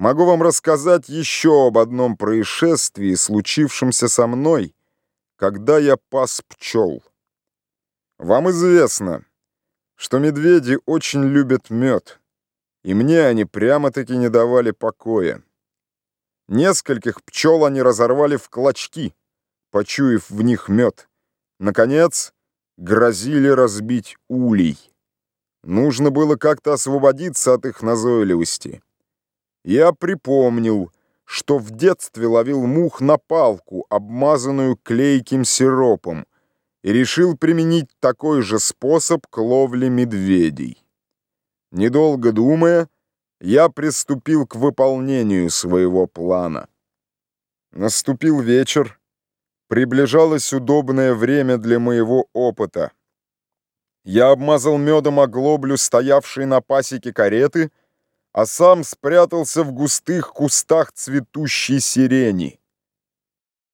Могу вам рассказать еще об одном происшествии, случившемся со мной, когда я пас пчел. Вам известно, что медведи очень любят мед, и мне они прямо-таки не давали покоя. Нескольких пчел они разорвали в клочки, почуяв в них мед. Наконец, грозили разбить улей. Нужно было как-то освободиться от их назойливости. Я припомнил, что в детстве ловил мух на палку, обмазанную клейким сиропом, и решил применить такой же способ к ловле медведей. Недолго думая, я приступил к выполнению своего плана. Наступил вечер, приближалось удобное время для моего опыта. Я обмазал медом оглоблю, стоявшей на пасеке кареты, а сам спрятался в густых кустах цветущей сирени.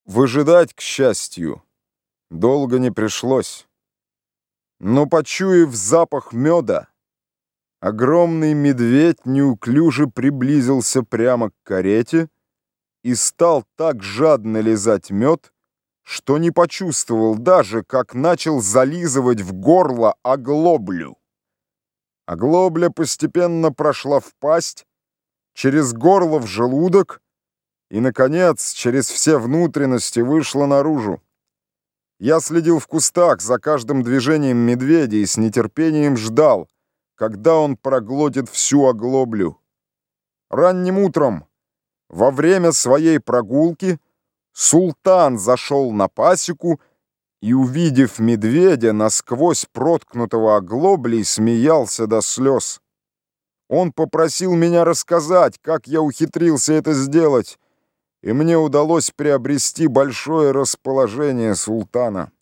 Выжидать, к счастью, долго не пришлось. Но, почуяв запах меда, огромный медведь неуклюже приблизился прямо к карете и стал так жадно лизать мед, что не почувствовал даже, как начал зализывать в горло оглоблю. Оглобля постепенно прошла в пасть, через горло в желудок и, наконец, через все внутренности вышла наружу. Я следил в кустах за каждым движением медведя и с нетерпением ждал, когда он проглотит всю оглоблю. Ранним утром, во время своей прогулки, Султан зашел на пасеку и, увидев медведя, насквозь проткнутого оглоблей, смеялся до слез. Он попросил меня рассказать, как я ухитрился это сделать, и мне удалось приобрести большое расположение султана.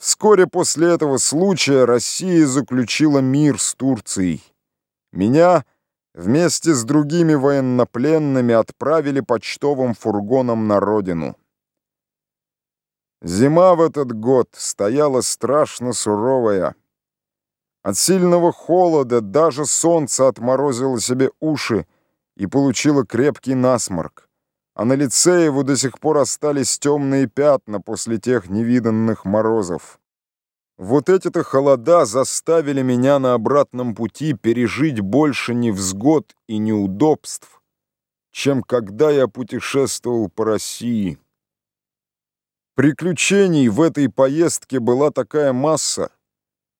Вскоре после этого случая Россия заключила мир с Турцией. Меня — вместе с другими военнопленными отправили почтовым фургоном на родину. Зима в этот год стояла страшно суровая. От сильного холода даже солнце отморозило себе уши и получило крепкий насморк, а на лице его до сих пор остались темные пятна после тех невиданных морозов. Вот эти-то холода заставили меня на обратном пути пережить больше невзгод и неудобств, чем когда я путешествовал по России. Приключений в этой поездке была такая масса,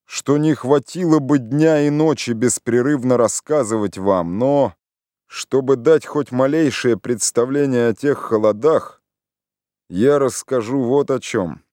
что не хватило бы дня и ночи беспрерывно рассказывать вам, но, чтобы дать хоть малейшее представление о тех холодах, я расскажу вот о чем.